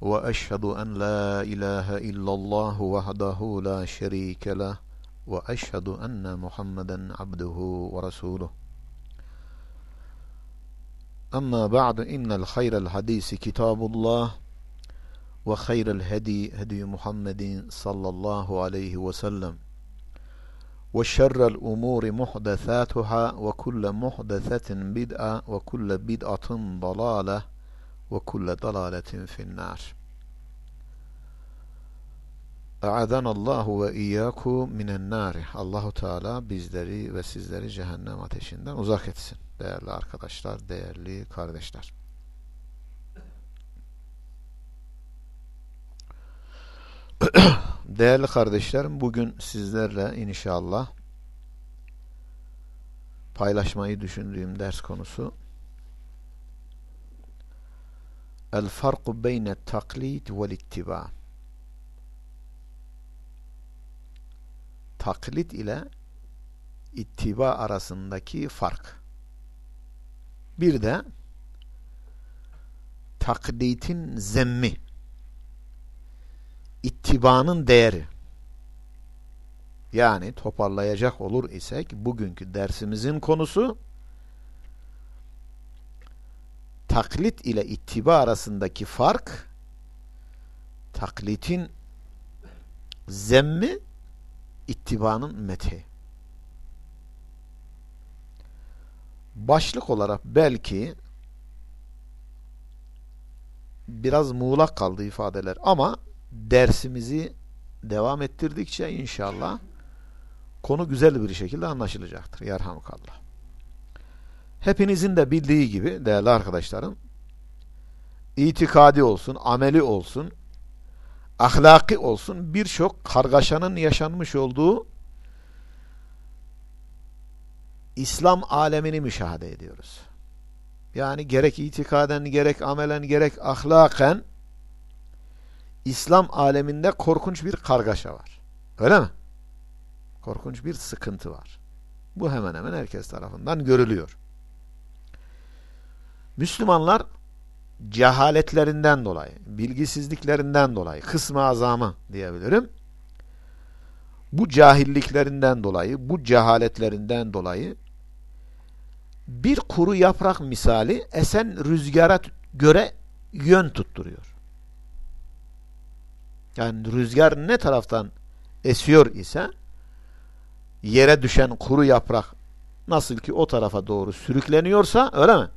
وأشهد أن لا إله إلا الله وحده لا شريك له وأشهد أن محمدا عبده ورسوله. أما بعد إن الخير الحديث كتاب الله وخير الهدي هدي محمد صلى الله عليه وسلم وشر الأمور محدثاتها وكل محدثة بدعة وكل بدعة ضلالة ve kulle dalaletin finnar. Allahu ve iyyaku minen nar. Allahu Teala bizleri ve sizleri cehennem ateşinden uzak etsin. Değerli arkadaşlar, değerli kardeşler. değerli kardeşlerim, bugün sizlerle inşallah paylaşmayı düşündüğüm ders konusu El farku beyne taklit vel ittiba. Taklit ile ittiba arasındaki fark. Bir de taklitin zemmi. ittibanın değeri. Yani toparlayacak olur isek bugünkü dersimizin konusu taklit ile ittiba arasındaki fark taklitin zemmi ittibanın methi. Başlık olarak belki biraz muğlak kaldı ifadeler ama dersimizi devam ettirdikçe inşallah konu güzel bir şekilde anlaşılacaktır. Yerhamukallah. Hepinizin de bildiği gibi değerli arkadaşlarım itikadi olsun, ameli olsun, ahlaki olsun birçok kargaşanın yaşanmış olduğu İslam alemini müşahede ediyoruz. Yani gerek itikaden, gerek amelen, gerek ahlaken İslam aleminde korkunç bir kargaşa var. Öyle mi? Korkunç bir sıkıntı var. Bu hemen hemen herkes tarafından görülüyor. Müslümanlar cehaletlerinden dolayı, bilgisizliklerinden dolayı, kısmı azamı diyebilirim. Bu cahilliklerinden dolayı, bu cehaletlerinden dolayı bir kuru yaprak misali esen rüzgara göre yön tutturuyor. Yani rüzgar ne taraftan esiyor ise yere düşen kuru yaprak nasıl ki o tarafa doğru sürükleniyorsa öyle mi?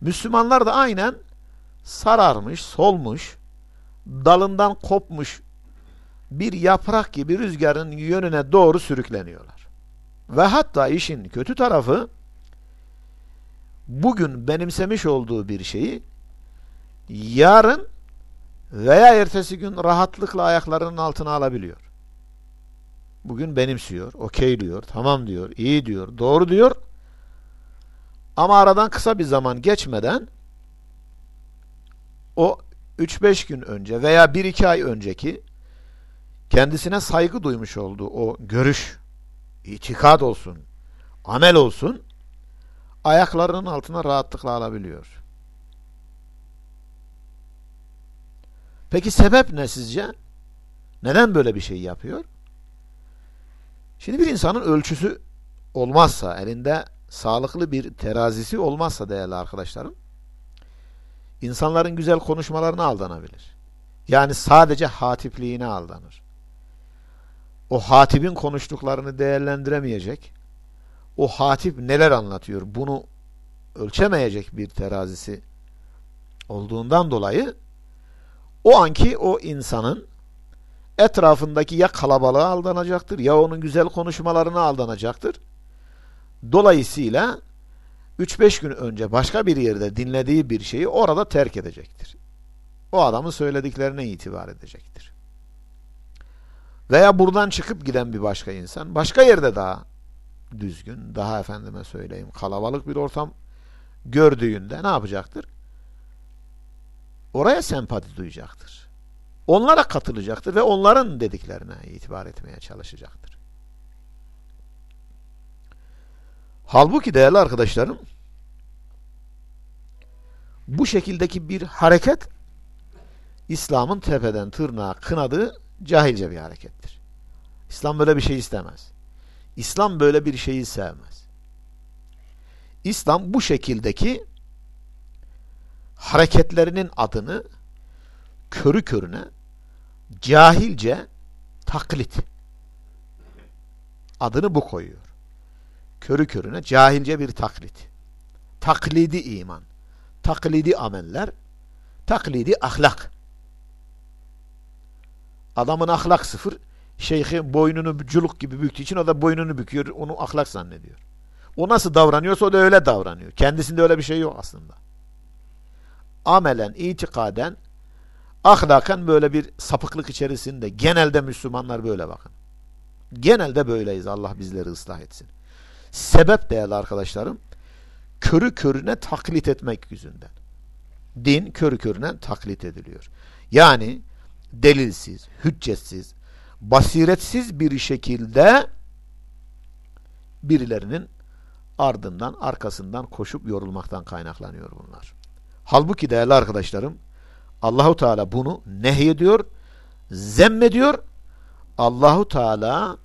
Müslümanlar da aynen sararmış, solmuş, dalından kopmuş bir yaprak gibi rüzgarın yönüne doğru sürükleniyorlar. Ve hatta işin kötü tarafı bugün benimsemiş olduğu bir şeyi yarın veya ertesi gün rahatlıkla ayaklarının altına alabiliyor. Bugün benimsiyor, okeyliyor, tamam diyor, iyi diyor, doğru diyor ama aradan kısa bir zaman geçmeden o 3-5 gün önce veya 1-2 ay önceki kendisine saygı duymuş olduğu o görüş, itikad olsun, amel olsun ayaklarının altına rahatlıkla alabiliyor. Peki sebep ne sizce? Neden böyle bir şey yapıyor? Şimdi bir insanın ölçüsü olmazsa, elinde sağlıklı bir terazisi olmazsa değerli arkadaşlarım, insanların güzel konuşmalarına aldanabilir. Yani sadece hatipliğine aldanır. O hatibin konuştuklarını değerlendiremeyecek. O hatip neler anlatıyor bunu ölçemeyecek bir terazisi olduğundan dolayı o anki o insanın etrafındaki ya kalabalığa aldanacaktır ya onun güzel konuşmalarına aldanacaktır Dolayısıyla 3-5 gün önce başka bir yerde dinlediği bir şeyi orada terk edecektir. O adamın söylediklerine itibar edecektir. Veya buradan çıkıp giden bir başka insan başka yerde daha düzgün, daha efendime söyleyeyim kalabalık bir ortam gördüğünde ne yapacaktır? Oraya sempati duyacaktır. Onlara katılacaktır ve onların dediklerine itibar etmeye çalışacaktır. Halbuki değerli arkadaşlarım bu şekildeki bir hareket İslam'ın tepeden tırnağa kınadığı cahilce bir harekettir. İslam böyle bir şey istemez. İslam böyle bir şeyi sevmez. İslam bu şekildeki hareketlerinin adını körü körüne cahilce taklit adını bu koyuyor. Körü körüne cahilce bir taklit. Taklidi iman, taklidi ameller, taklidi ahlak. Adamın ahlak sıfır, şeyhi boynunu culuk gibi büktüğü için o da boynunu büküyor, onu ahlak zannediyor. O nasıl davranıyorsa o da öyle davranıyor. Kendisinde öyle bir şey yok aslında. Amelen, itikaden, ahlaken böyle bir sapıklık içerisinde. Genelde Müslümanlar böyle bakın. Genelde böyleyiz. Allah bizleri ıslah etsin. Sebep değerli arkadaşlarım, körü körüne taklit etmek yüzünden. Din körü körüne taklit ediliyor. Yani delilsiz, hüccetsiz, basiretsiz bir şekilde birilerinin ardından, arkasından koşup yorulmaktan kaynaklanıyor bunlar. Halbuki değerli arkadaşlarım, Allahu Teala bunu nehyediyor, zemmediyor. Allahu Teala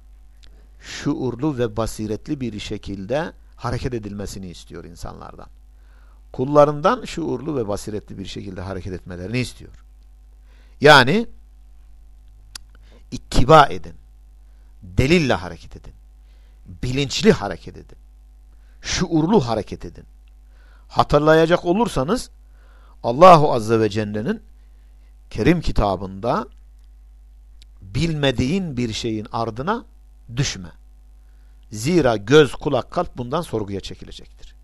şuurlu ve basiretli bir şekilde hareket edilmesini istiyor insanlardan. Kullarından şuurlu ve basiretli bir şekilde hareket etmelerini istiyor. Yani ittiba edin. Delille hareket edin. Bilinçli hareket edin. Şuurlu hareket edin. Hatırlayacak olursanız Allahu Azze ve Celle'nin Kerim kitabında bilmediğin bir şeyin ardına düşme. Zira göz, kulak, kalp bundan sorguya çekilecektir.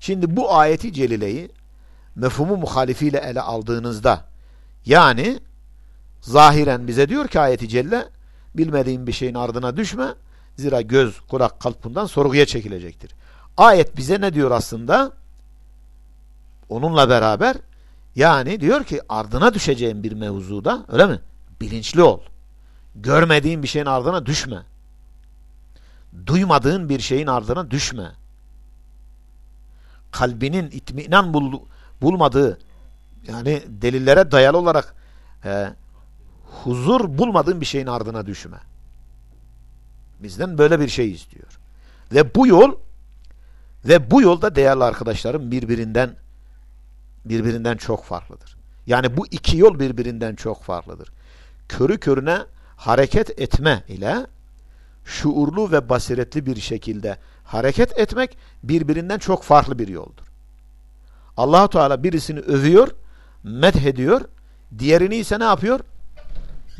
Şimdi bu ayeti celileyi mefhumu muhalifiyle ele aldığınızda yani zahiren bize diyor ki ayeti celle bilmediğin bir şeyin ardına düşme zira göz, kulak, kalp bundan sorguya çekilecektir. Ayet bize ne diyor aslında? Onunla beraber yani diyor ki ardına düşeceğin bir mevzuda öyle mi? Bilinçli ol. Görmediğin bir şeyin ardına düşme. Duymadığın bir şeyin ardına düşme. Kalbinin itminan bul, bulmadığı yani delillere dayalı olarak e, huzur bulmadığın bir şeyin ardına düşme. Bizden böyle bir şey istiyor. Ve bu yol ve bu yolda değerli arkadaşlarım birbirinden birbirinden çok farklıdır. Yani bu iki yol birbirinden çok farklıdır. Körü körüne hareket etme ile şuurlu ve basiretli bir şekilde hareket etmek birbirinden çok farklı bir yoldur. Allahu Teala birisini övüyor, methediyor, diğerini ise ne yapıyor?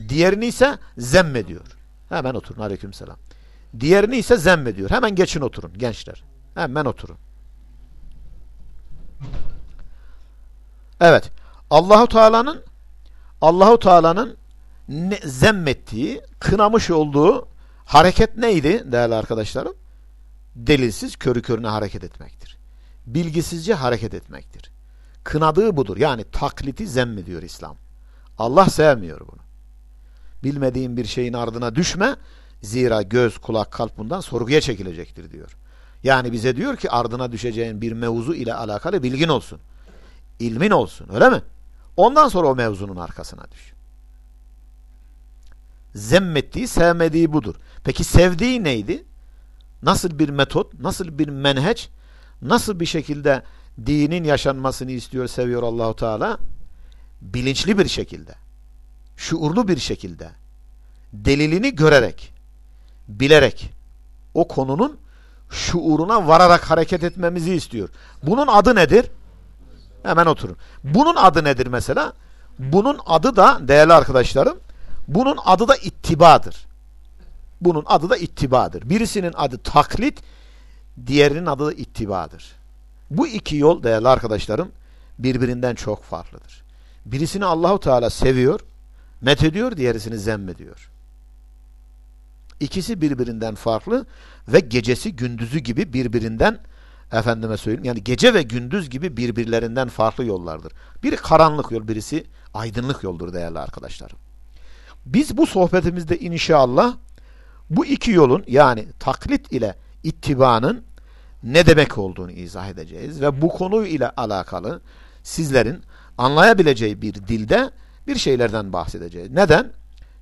Diğerini ise zemmediyor. Hemen oturun aleykümselam. Diğerini ise zemmediyor. Hemen geçin oturun gençler. Hemen oturun. Evet. Allahu Teala'nın Allahu Teala'nın zemmettiği, kınamış olduğu hareket neydi değerli arkadaşlarım? Delilsiz körü körüne hareket etmektir. Bilgisizce hareket etmektir. Kınadığı budur. Yani takliti zemmediyor İslam. Allah sevmiyor bunu. Bilmediğin bir şeyin ardına düşme. Zira göz, kulak, kalp bundan sorguya çekilecektir diyor. Yani bize diyor ki ardına düşeceğin bir mevzu ile alakalı bilgin olsun ilmin olsun öyle mi? Ondan sonra o mevzunun arkasına düş. Zemmettiği, sevmediği budur. Peki sevdiği neydi? Nasıl bir metot, nasıl bir menheç, nasıl bir şekilde dinin yaşanmasını istiyor, seviyor Allahu Teala? Bilinçli bir şekilde, şuurlu bir şekilde, delilini görerek, bilerek, o konunun şuuruna vararak hareket etmemizi istiyor. Bunun adı nedir? Hemen oturun. Bunun adı nedir mesela? Bunun adı da değerli arkadaşlarım, bunun adı da ittibadır. Bunun adı da ittibadır. Birisinin adı taklit, diğerinin adı da ittibadır. Bu iki yol değerli arkadaşlarım birbirinden çok farklıdır. Birisini Allahu Teala seviyor, met ediyor, diğerisini zemmediyor. İkisi birbirinden farklı ve gecesi gündüzü gibi birbirinden efendime söyleyeyim yani gece ve gündüz gibi birbirlerinden farklı yollardır. Biri karanlık yol, birisi aydınlık yoldur değerli arkadaşlarım. Biz bu sohbetimizde inşallah bu iki yolun yani taklit ile ittibanın ne demek olduğunu izah edeceğiz ve bu konu ile alakalı sizlerin anlayabileceği bir dilde bir şeylerden bahsedeceğiz. Neden?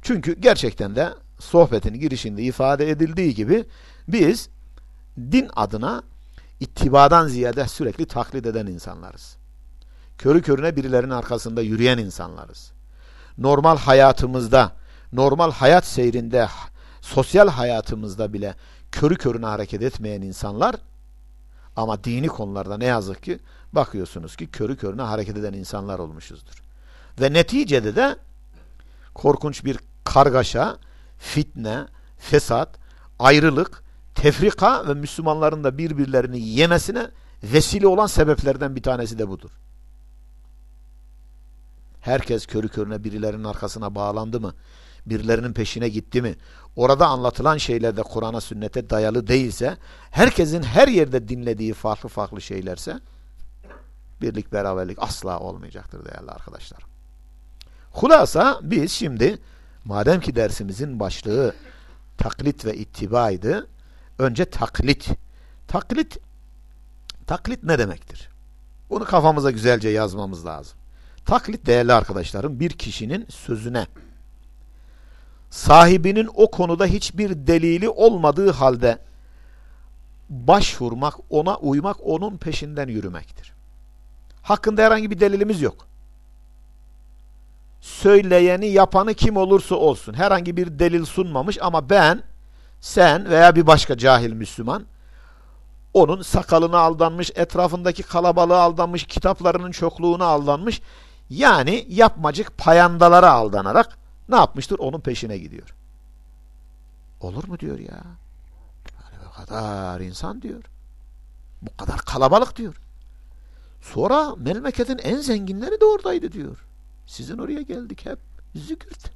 Çünkü gerçekten de sohbetin girişinde ifade edildiği gibi biz din adına ittibadan ziyade sürekli taklit eden insanlarız. Körü körüne birilerinin arkasında yürüyen insanlarız. Normal hayatımızda, normal hayat seyrinde, sosyal hayatımızda bile körü körüne hareket etmeyen insanlar ama dini konularda ne yazık ki bakıyorsunuz ki körü körüne hareket eden insanlar olmuşuzdur. Ve neticede de korkunç bir kargaşa, fitne, fesat, ayrılık, tefrika ve Müslümanların da birbirlerini yemesine vesile olan sebeplerden bir tanesi de budur. Herkes körü körüne birilerinin arkasına bağlandı mı? Birilerinin peşine gitti mi? Orada anlatılan şeyler de Kur'an'a sünnete dayalı değilse, herkesin her yerde dinlediği farklı farklı şeylerse, birlik beraberlik asla olmayacaktır değerli arkadaşlar. Hulasa biz şimdi madem ki dersimizin başlığı taklit ve ittibaydı önce taklit. Taklit taklit ne demektir? Bunu kafamıza güzelce yazmamız lazım. Taklit değerli arkadaşlarım bir kişinin sözüne sahibinin o konuda hiçbir delili olmadığı halde başvurmak, ona uymak, onun peşinden yürümektir. Hakkında herhangi bir delilimiz yok söyleyeni yapanı kim olursa olsun herhangi bir delil sunmamış ama ben sen veya bir başka cahil Müslüman onun sakalına aldanmış, etrafındaki kalabalığa aldanmış, kitaplarının çokluğuna aldanmış. Yani yapmacık payandalara aldanarak ne yapmıştır? Onun peşine gidiyor. Olur mu diyor ya? Yani bu kadar insan diyor. Bu kadar kalabalık diyor. Sonra memleketin en zenginleri de oradaydı diyor. Sizin oraya geldik hep. Zükürt.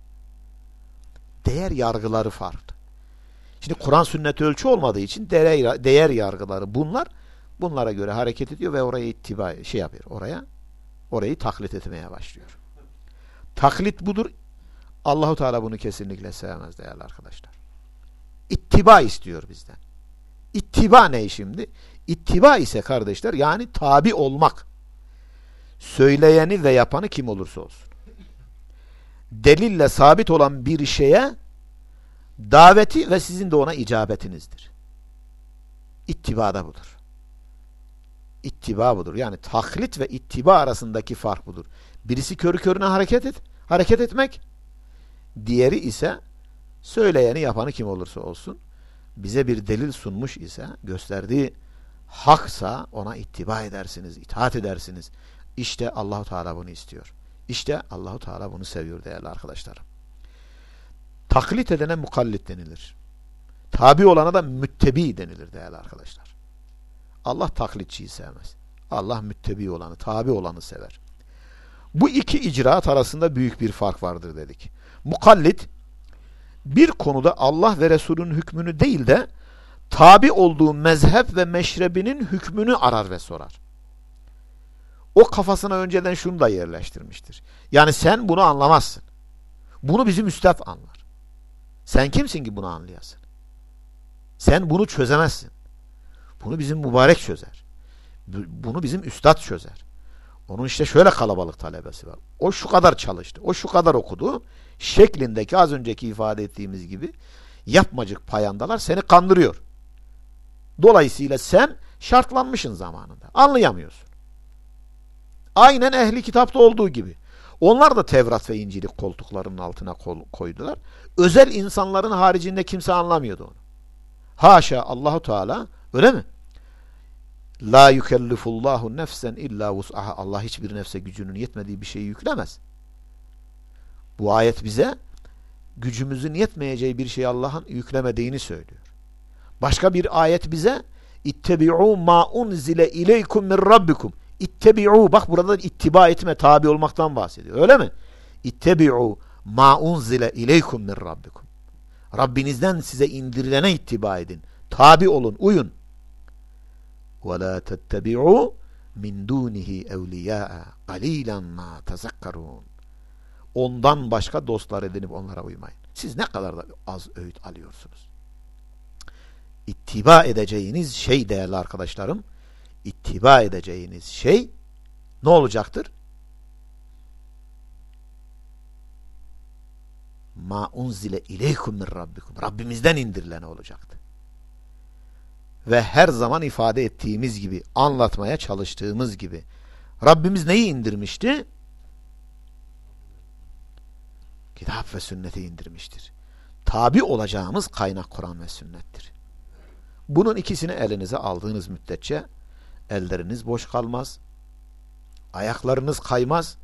Değer yargıları farklı. Şimdi Kur'an sünnet ölçü olmadığı için değer, değer yargıları bunlar bunlara göre hareket ediyor ve oraya ittiba şey yapıyor. Oraya orayı taklit etmeye başlıyor. Taklit budur. Allahu Teala bunu kesinlikle sevmez değerli arkadaşlar. İttiba istiyor bizden. İttiba ne şimdi? İttiba ise kardeşler yani tabi olmak söyleyeni ve yapanı kim olursa olsun. Delille sabit olan bir şeye daveti ve sizin de ona icabetinizdir. İttiba da budur. İttiba budur. Yani taklit ve ittiba arasındaki fark budur. Birisi körü körüne hareket et, hareket etmek. Diğeri ise söyleyeni yapanı kim olursa olsun bize bir delil sunmuş ise gösterdiği haksa ona ittiba edersiniz, itaat edersiniz. İşte Allahu Teala bunu istiyor. İşte Allahu Teala bunu seviyor değerli arkadaşlarım. Taklit edene mukallit denilir. Tabi olana da müttebi denilir değerli arkadaşlar. Allah taklitçiyi sevmez. Allah müttebi olanı, tabi olanı sever. Bu iki icraat arasında büyük bir fark vardır dedik. Mukallit bir konuda Allah ve Resul'ün hükmünü değil de tabi olduğu mezhep ve meşrebinin hükmünü arar ve sorar o kafasına önceden şunu da yerleştirmiştir. Yani sen bunu anlamazsın. Bunu bizim üstad anlar. Sen kimsin ki bunu anlayasın? Sen bunu çözemezsin. Bunu bizim mübarek çözer. Bunu bizim üstad çözer. Onun işte şöyle kalabalık talebesi var. O şu kadar çalıştı. O şu kadar okudu. Şeklindeki az önceki ifade ettiğimiz gibi yapmacık payandalar seni kandırıyor. Dolayısıyla sen şartlanmışsın zamanında. Anlayamıyorsun. Aynen ehli kitapta olduğu gibi. Onlar da Tevrat ve İncil'i koltuklarının altına koydular. Özel insanların haricinde kimse anlamıyordu onu. Haşa Allahu Teala öyle mi? La yukellifullahu nefsen illa vus'aha. Allah hiçbir nefse gücünün yetmediği bir şeyi yüklemez. Bu ayet bize gücümüzün yetmeyeceği bir şeyi Allah'ın yüklemediğini söylüyor. Başka bir ayet bize ittebi'u ma unzile ileykum min rabbikum İttebi'u bak burada ittiba etme tabi olmaktan bahsediyor. Öyle mi? İttebi'u ma unzile ileykum min rabbikum. Rabbinizden size indirilene ittiba edin. Tabi olun, uyun. وَلَا تَتَّبِعُوا min dunihi evliya qalilan ma tezekkerun. Ondan başka dostlar edinip onlara uymayın. Siz ne kadar da az öğüt alıyorsunuz. İttiba edeceğiniz şey değerli arkadaşlarım, ittiba edeceğiniz şey ne olacaktır? Ma unzile ileykum min rabbikum. Rabbimizden indirilen olacaktı. Ve her zaman ifade ettiğimiz gibi, anlatmaya çalıştığımız gibi. Rabbimiz neyi indirmişti? Kitap ve sünneti indirmiştir. Tabi olacağımız kaynak Kur'an ve sünnettir. Bunun ikisini elinize aldığınız müddetçe elleriniz boş kalmaz, ayaklarınız kaymaz,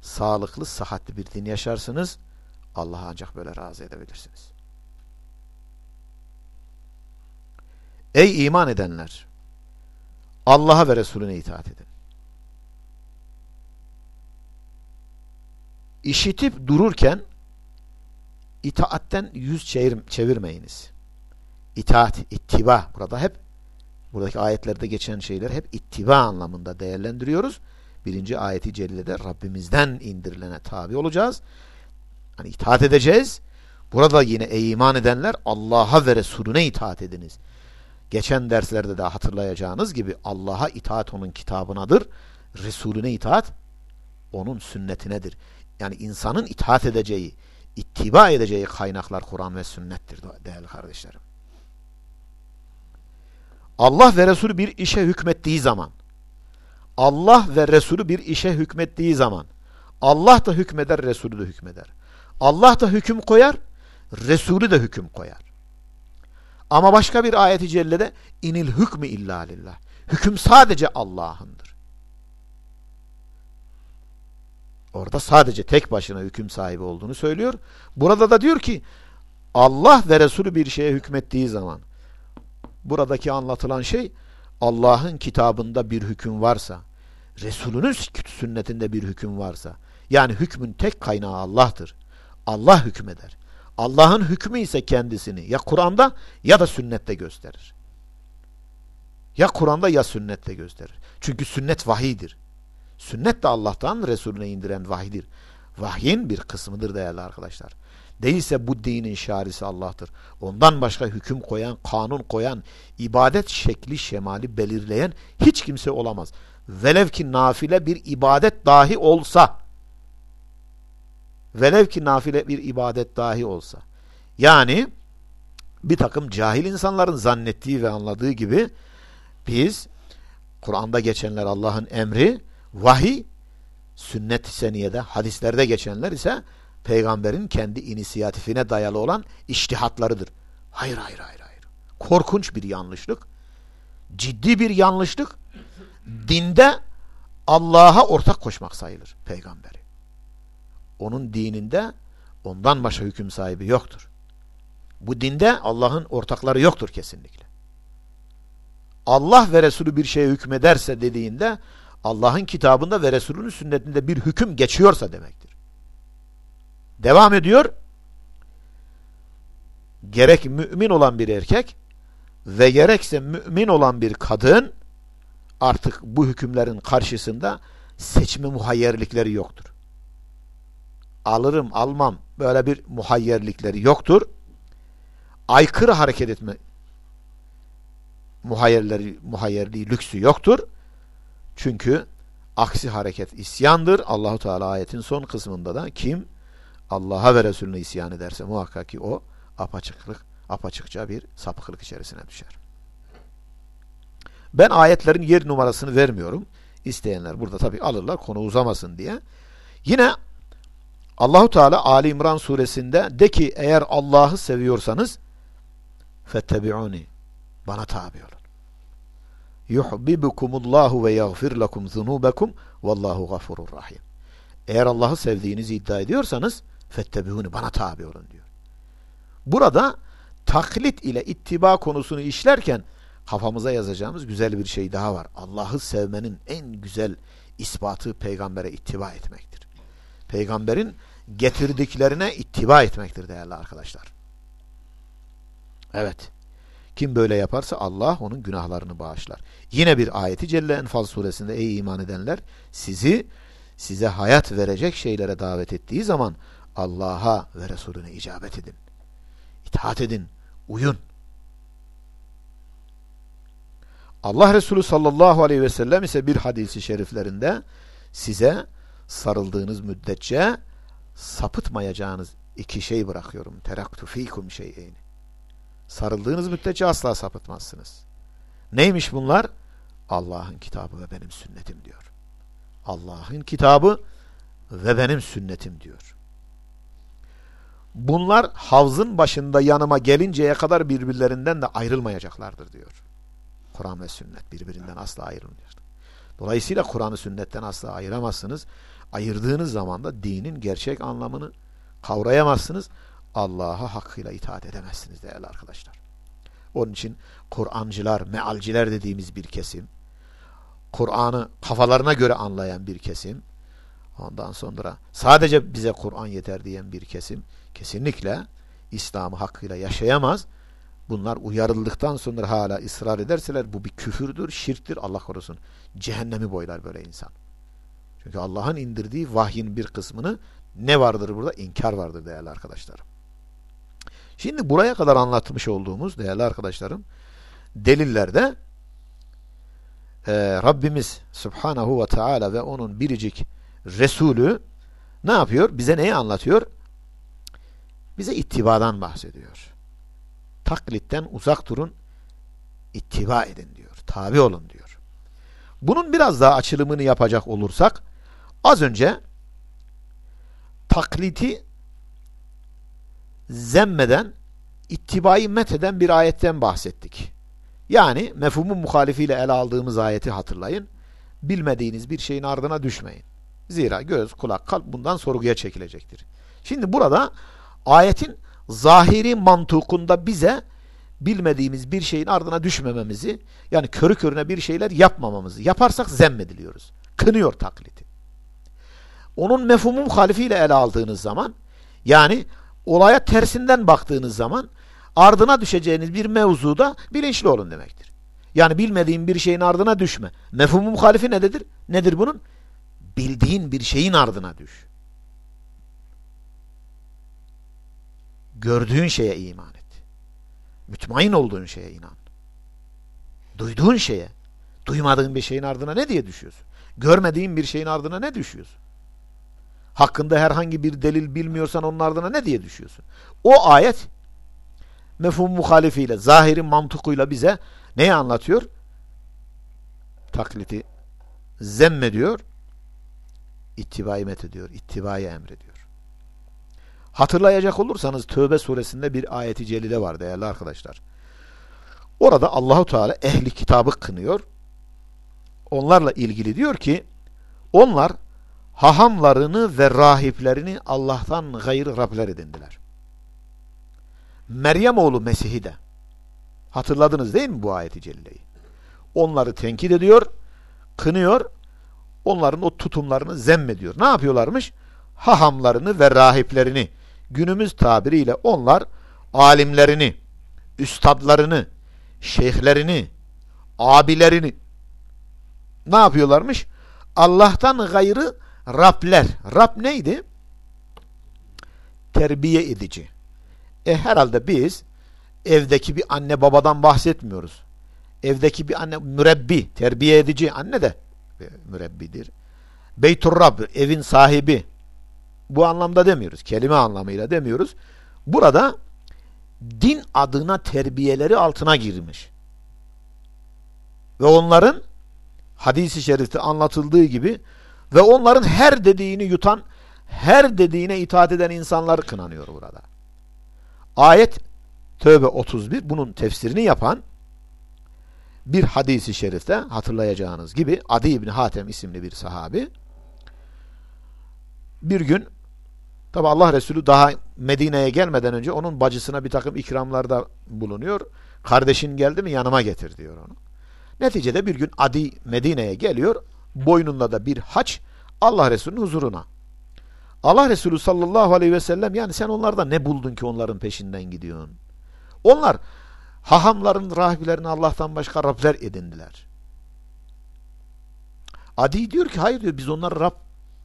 sağlıklı, sıhhatli bir din yaşarsınız. Allah'ı ancak böyle razı edebilirsiniz. Ey iman edenler! Allah'a ve Resulüne itaat edin. İşitip dururken itaatten yüz çevir, çevirmeyiniz. İtaat, ittiba burada hep buradaki ayetlerde geçen şeyler hep ittiba anlamında değerlendiriyoruz. Birinci ayeti cellede Rabbimizden indirilene tabi olacağız. Hani itaat edeceğiz. Burada yine ey iman edenler Allah'a ve Resulüne itaat ediniz. Geçen derslerde de hatırlayacağınız gibi Allah'a itaat onun kitabınadır. Resulüne itaat onun sünnetinedir. Yani insanın itaat edeceği, ittiba edeceği kaynaklar Kur'an ve sünnettir değerli kardeşlerim. Allah ve Resulü bir işe hükmettiği zaman, Allah ve Resulü bir işe hükmettiği zaman, Allah da hükmeder, Resulü de hükmeder. Allah da hüküm koyar, Resulü de hüküm koyar. Ama başka bir ayeti cellede inil hükmü illa lillah. Hüküm sadece Allah'ındır. Orada sadece tek başına hüküm sahibi olduğunu söylüyor. Burada da diyor ki Allah ve Resulü bir şeye hükmettiği zaman buradaki anlatılan şey Allah'ın kitabında bir hüküm varsa Resulünün sünnetinde bir hüküm varsa yani hükmün tek kaynağı Allah'tır. Allah hükmeder. Allah'ın hükmü ise kendisini ya Kur'an'da ya da sünnette gösterir. Ya Kur'an'da ya sünnette gösterir. Çünkü sünnet vahidir. Sünnet de Allah'tan Resulüne indiren vahidir. Vahyin bir kısmıdır değerli arkadaşlar. Değilse bu dinin şarisi Allah'tır. Ondan başka hüküm koyan, kanun koyan, ibadet şekli şemali belirleyen hiç kimse olamaz. Velev ki nafile bir ibadet dahi olsa Velev ki nafile bir ibadet dahi olsa. Yani bir takım cahil insanların zannettiği ve anladığı gibi biz Kur'an'da geçenler Allah'ın emri, vahiy, sünnet-i seniyede, hadislerde geçenler ise peygamberin kendi inisiyatifine dayalı olan iştihatlarıdır. Hayır, hayır, hayır, hayır. Korkunç bir yanlışlık. Ciddi bir yanlışlık. Dinde Allah'a ortak koşmak sayılır peygamberi onun dininde ondan başka hüküm sahibi yoktur. Bu dinde Allah'ın ortakları yoktur kesinlikle. Allah ve Resulü bir şeye hükmederse dediğinde Allah'ın kitabında ve Resulünün sünnetinde bir hüküm geçiyorsa demektir. Devam ediyor. Gerek mümin olan bir erkek ve gerekse mümin olan bir kadın artık bu hükümlerin karşısında seçme muhayyerlikleri yoktur alırım almam böyle bir muhayyerlikleri yoktur. Aykırı hareket etme muhayyerleri, muhayyerliği lüksü yoktur. Çünkü aksi hareket isyandır. Allahu Teala ayetin son kısmında da kim Allah'a ve Resulüne isyan ederse muhakkak ki o apaçıklık, apaçıkça bir sapıklık içerisine düşer. Ben ayetlerin yer numarasını vermiyorum. İsteyenler burada tabi alırlar konu uzamasın diye. Yine Allahu Teala Ali İmran suresinde de ki eğer Allah'ı seviyorsanız fettebi'uni bana tabi olun. Yuhibbukumullahu ve yaghfir lekum zunubekum vallahu gafurur rahim. Eğer Allah'ı sevdiğinizi iddia ediyorsanız fettebi'uni bana tabi olun diyor. Burada taklit ile ittiba konusunu işlerken kafamıza yazacağımız güzel bir şey daha var. Allah'ı sevmenin en güzel ispatı peygambere ittiba etmektir. Peygamberin getirdiklerine ittiba etmektir değerli arkadaşlar. Evet. Kim böyle yaparsa Allah onun günahlarını bağışlar. Yine bir ayeti Celle Enfal suresinde ey iman edenler sizi size hayat verecek şeylere davet ettiği zaman Allah'a ve Resulüne icabet edin. İtaat edin, uyun. Allah Resulü sallallahu aleyhi ve sellem ise bir hadisi şeriflerinde size sarıldığınız müddetçe sapıtmayacağınız iki şey bırakıyorum. Teraktu fikum şeyeyni. Sarıldığınız müddetçe asla sapıtmazsınız. Neymiş bunlar? Allah'ın kitabı ve benim sünnetim diyor. Allah'ın kitabı ve benim sünnetim diyor. Bunlar havzın başında yanıma gelinceye kadar birbirlerinden de ayrılmayacaklardır diyor. Kur'an ve sünnet birbirinden asla ayrılmıyor. Dolayısıyla Kur'an'ı sünnetten asla ayıramazsınız. Ayırdığınız zaman da dinin gerçek anlamını kavrayamazsınız. Allah'a hakkıyla itaat edemezsiniz değerli arkadaşlar. Onun için Kur'ancılar, mealciler dediğimiz bir kesim, Kur'an'ı kafalarına göre anlayan bir kesim, ondan sonra sadece bize Kur'an yeter diyen bir kesim, kesinlikle İslam'ı hakkıyla yaşayamaz. Bunlar uyarıldıktan sonra hala ısrar ederseler bu bir küfürdür, şirktir Allah korusun. Cehennemi boylar böyle insan. Çünkü Allah'ın indirdiği vahyin bir kısmını ne vardır burada? İnkar vardır değerli arkadaşlarım. Şimdi buraya kadar anlatmış olduğumuz değerli arkadaşlarım delillerde e, Rabbimiz Subhanahu ve Teala ve onun biricik Resulü ne yapıyor? Bize neyi anlatıyor? Bize ittibadan bahsediyor. Taklitten uzak durun, ittiba edin diyor. Tabi olun diyor. Bunun biraz daha açılımını yapacak olursak az önce takliti zemmeden ittibayı metheden bir ayetten bahsettik. Yani mefhumun muhalifiyle ele aldığımız ayeti hatırlayın. Bilmediğiniz bir şeyin ardına düşmeyin. Zira göz, kulak, kalp bundan sorguya çekilecektir. Şimdi burada ayetin zahiri mantukunda bize bilmediğimiz bir şeyin ardına düşmememizi, yani körü körüne bir şeyler yapmamamızı, yaparsak zemmediliyoruz. Kınıyor taklidi. Onun mefhumu muhalifiyle ele aldığınız zaman, yani olaya tersinden baktığınız zaman ardına düşeceğiniz bir mevzuda bilinçli olun demektir. Yani bilmediğin bir şeyin ardına düşme. Mefhumu muhalifi nedir? Nedir bunun? Bildiğin bir şeyin ardına düş. Gördüğün şeye iman et. Mütmain olduğun şeye inan. Duyduğun şeye, duymadığın bir şeyin ardına ne diye düşüyorsun? Görmediğin bir şeyin ardına ne düşüyorsun? Hakkında herhangi bir delil bilmiyorsan onun ardına ne diye düşüyorsun? O ayet mefhum muhalifiyle, zahirin mantıkıyla bize neyi anlatıyor? Taklidi zemmediyor, ittibayı methediyor, ittibayı emrediyor. Hatırlayacak olursanız Tövbe suresinde bir ayeti celile var değerli arkadaşlar. Orada Allahu Teala ehli kitabı kınıyor. Onlarla ilgili diyor ki onlar hahamlarını ve rahiplerini Allah'tan gayrı Rabler edindiler. Meryem oğlu Mesih'i de hatırladınız değil mi bu ayeti celleyi? Onları tenkit ediyor, kınıyor, onların o tutumlarını zemmediyor. Ne yapıyorlarmış? Hahamlarını ve rahiplerini, günümüz tabiriyle onlar alimlerini, üstadlarını, şeyhlerini, abilerini ne yapıyorlarmış? Allah'tan gayrı Rabler. Rab neydi? Terbiye edici. E herhalde biz evdeki bir anne babadan bahsetmiyoruz. Evdeki bir anne mürebbi, terbiye edici anne de mürebbidir. Beytur Rab, evin sahibi. Bu anlamda demiyoruz. Kelime anlamıyla demiyoruz. Burada din adına terbiyeleri altına girmiş. Ve onların hadisi şerifte anlatıldığı gibi ve onların her dediğini yutan, her dediğine itaat eden insanlar kınanıyor burada. Ayet Tövbe 31 bunun tefsirini yapan bir hadisi şerifte hatırlayacağınız gibi Adi İbni Hatem isimli bir sahabi bir gün tabi Allah Resulü daha Medine'ye gelmeden önce onun bacısına bir takım ikramlarda bulunuyor. Kardeşin geldi mi yanıma getir diyor onu. Neticede bir gün Adi Medine'ye geliyor. Boynunda da bir haç Allah Resulü'nün huzuruna. Allah Resulü sallallahu aleyhi ve sellem yani sen onlarda ne buldun ki onların peşinden gidiyorsun? Onlar Hahamların, rahiplerini Allah'tan başka Rabler edindiler. Adi diyor ki hayır diyor biz onları Rab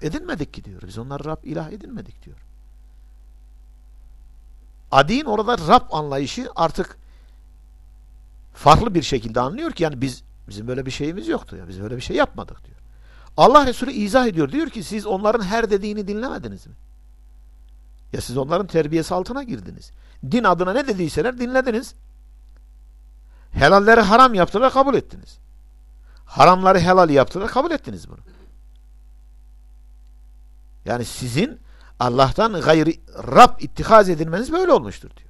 edinmedik ki diyor. Biz onları Rab ilah edinmedik diyor. Adi'nin orada Rab anlayışı artık farklı bir şekilde anlıyor ki yani biz bizim böyle bir şeyimiz yoktu ya. Biz böyle bir şey yapmadık diyor. Allah Resulü izah ediyor. Diyor ki siz onların her dediğini dinlemediniz mi? Ya siz onların terbiyesi altına girdiniz. Din adına ne dediyseler dinlediniz. Helalleri haram yaptılar kabul ettiniz. Haramları helal yaptılar kabul ettiniz bunu. Yani sizin Allah'tan gayri Rab ittihaz edilmeniz böyle olmuştur diyor.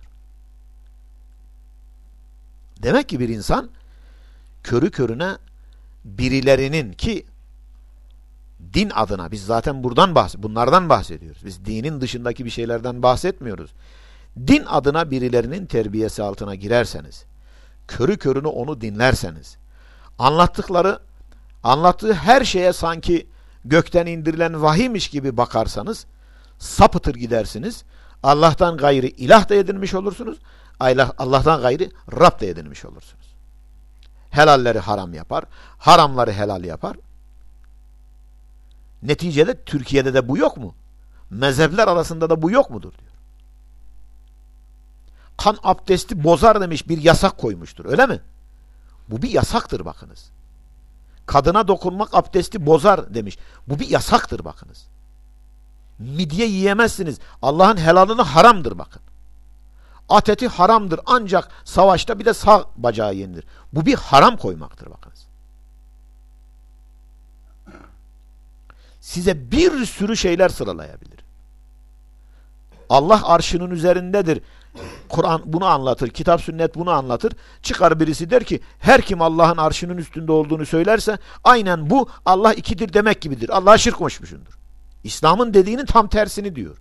Demek ki bir insan körü körüne birilerinin ki din adına biz zaten buradan bahs bunlardan bahsediyoruz. Biz dinin dışındaki bir şeylerden bahsetmiyoruz. Din adına birilerinin terbiyesi altına girerseniz, körü körünü onu dinlerseniz, anlattıkları, anlattığı her şeye sanki gökten indirilen vahiymiş gibi bakarsanız, sapıtır gidersiniz. Allah'tan gayri ilah da edinmiş olursunuz. Allah'tan gayri Rab da edinmiş olursunuz. Helalleri haram yapar, haramları helal yapar. Neticede Türkiye'de de bu yok mu? Mezhepler arasında da bu yok mudur diyor. Kan abdesti bozar demiş bir yasak koymuştur öyle mi? Bu bir yasaktır bakınız. Kadına dokunmak abdesti bozar demiş. Bu bir yasaktır bakınız. Midye yiyemezsiniz. Allah'ın helalını haramdır bakın. At eti haramdır ancak savaşta bir de sağ bacağı yenilir. Bu bir haram koymaktır bakınız. Size bir sürü şeyler sıralayabilir. Allah arşının üzerindedir. Kur'an bunu anlatır, kitap sünnet bunu anlatır. Çıkar birisi der ki her kim Allah'ın arşının üstünde olduğunu söylerse aynen bu Allah ikidir demek gibidir. Allah'a şirk koşmuşundur. İslam'ın dediğinin tam tersini diyor.